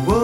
world.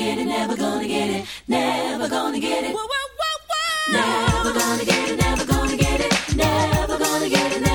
get it, never gonna get it, never gonna get it. Whoa, whoa, whoa, whoa. Never gonna get it, never gonna get it, never gonna get it. Never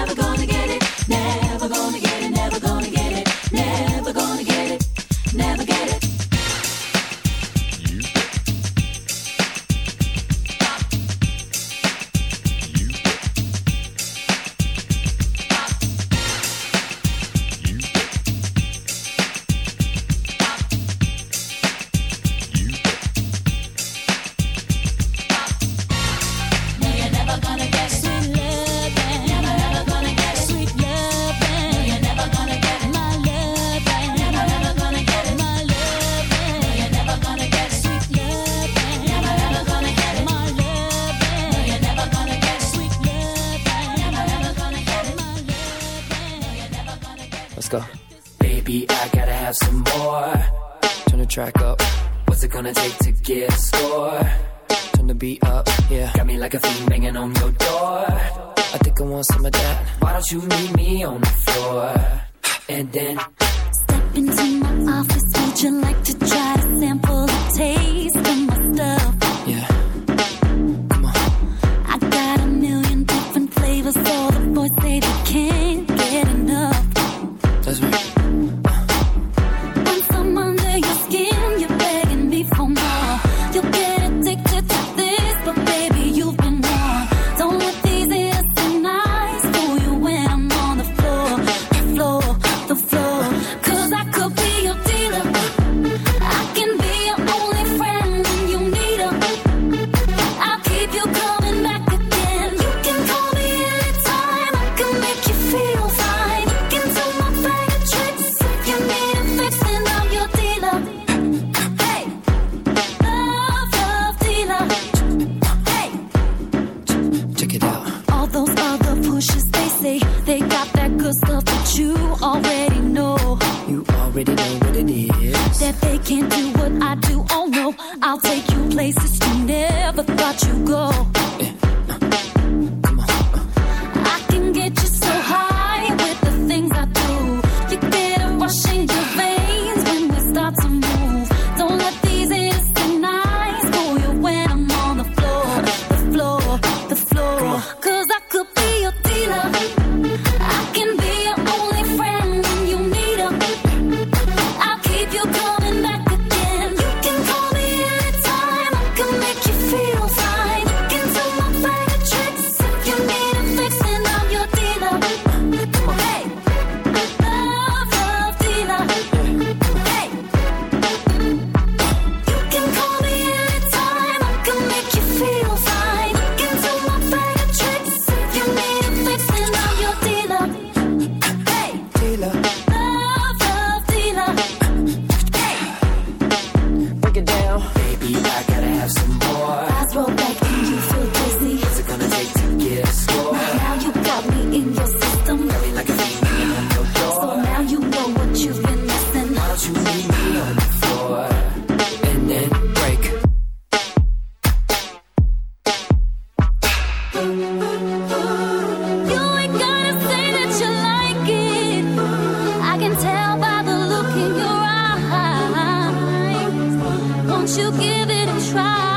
Won't you give it a try?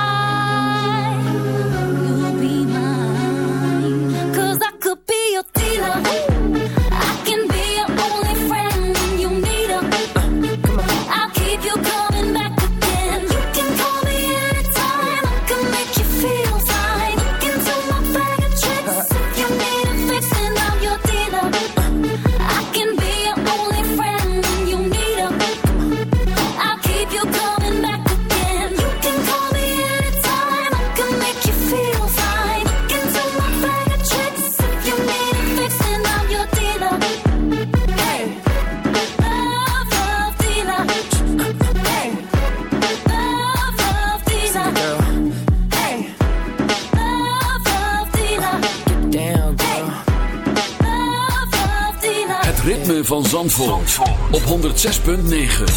Op 106.9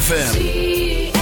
FM.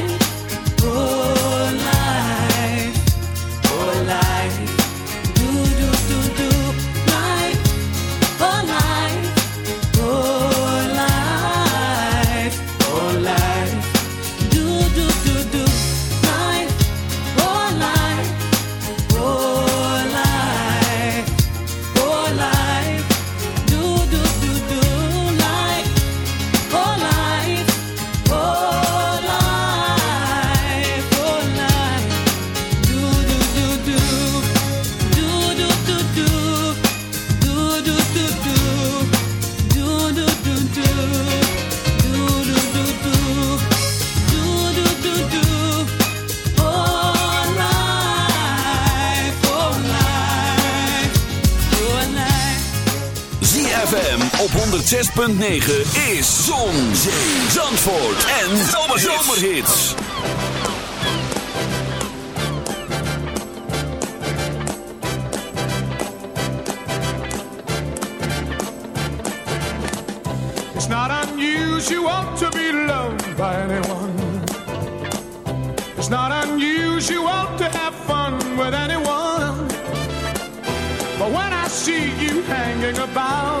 106.9 is Zon, Zee, Zandvoort en Zomerhits. It's not unusual to be loved by anyone. It's not unusual to have fun with anyone. But when I see you hanging about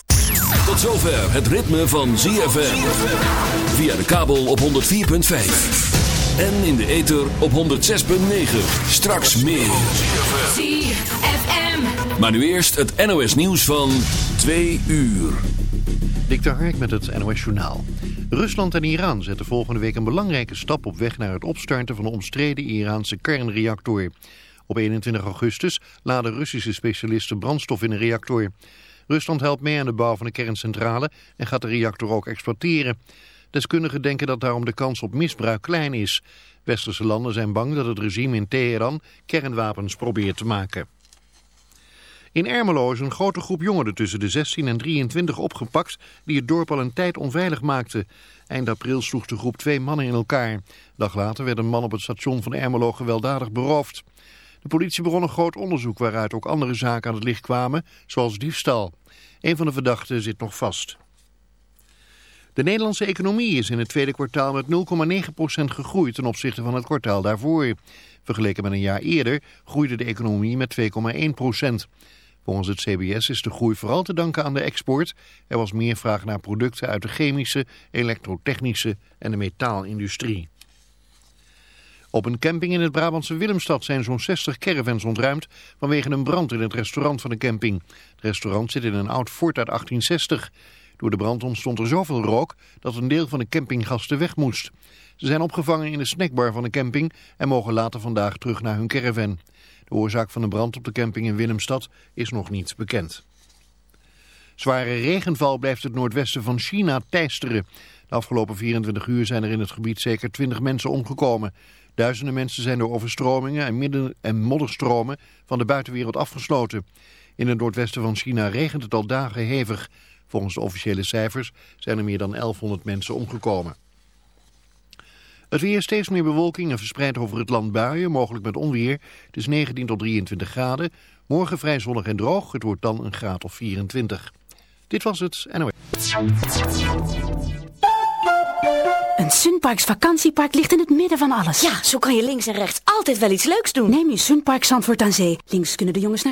zover het ritme van ZFM. Via de kabel op 104.5. En in de ether op 106.9. Straks meer. ZFM. Maar nu eerst het NOS nieuws van 2 uur. Dik de Hark met het NOS Journaal. Rusland en Iran zetten volgende week een belangrijke stap op weg naar het opstarten van de omstreden Iraanse kernreactor. Op 21 augustus laden Russische specialisten brandstof in een reactor. Rusland helpt mee aan de bouw van de kerncentrale en gaat de reactor ook exploiteren. Deskundigen denken dat daarom de kans op misbruik klein is. Westerse landen zijn bang dat het regime in Teheran kernwapens probeert te maken. In Ermelo is een grote groep jongeren tussen de 16 en 23 opgepakt die het dorp al een tijd onveilig maakten. Eind april sloeg de groep twee mannen in elkaar. Dag later werd een man op het station van Ermelo gewelddadig beroofd. De politie begon een groot onderzoek waaruit ook andere zaken aan het licht kwamen, zoals diefstal. Een van de verdachten zit nog vast. De Nederlandse economie is in het tweede kwartaal met 0,9% gegroeid ten opzichte van het kwartaal daarvoor. Vergeleken met een jaar eerder groeide de economie met 2,1%. Volgens het CBS is de groei vooral te danken aan de export. Er was meer vraag naar producten uit de chemische, elektrotechnische en de metaalindustrie. Op een camping in het Brabantse Willemstad zijn zo'n 60 caravans ontruimd vanwege een brand in het restaurant van de camping. Het restaurant zit in een oud fort uit 1860. Door de brand ontstond er zoveel rook dat een deel van de campinggasten weg moest. Ze zijn opgevangen in de snackbar van de camping en mogen later vandaag terug naar hun caravan. De oorzaak van de brand op de camping in Willemstad is nog niet bekend. Zware regenval blijft het noordwesten van China teisteren. De afgelopen 24 uur zijn er in het gebied zeker 20 mensen omgekomen. Duizenden mensen zijn door overstromingen en, midden- en modderstromen van de buitenwereld afgesloten. In het noordwesten van China regent het al dagen hevig. Volgens de officiële cijfers zijn er meer dan 1100 mensen omgekomen. Het weer steeds meer bewolking en verspreid over het land buien, mogelijk met onweer. Het is 19 tot 23 graden. Morgen vrij zonnig en droog. Het wordt dan een graad of 24. Dit was het NOS. Een Sunparks vakantiepark ligt in het midden van alles. Ja, zo kan je links en rechts altijd wel iets leuks doen. Neem je Sunpark Zandvoort aan Zee. Links kunnen de jongens naar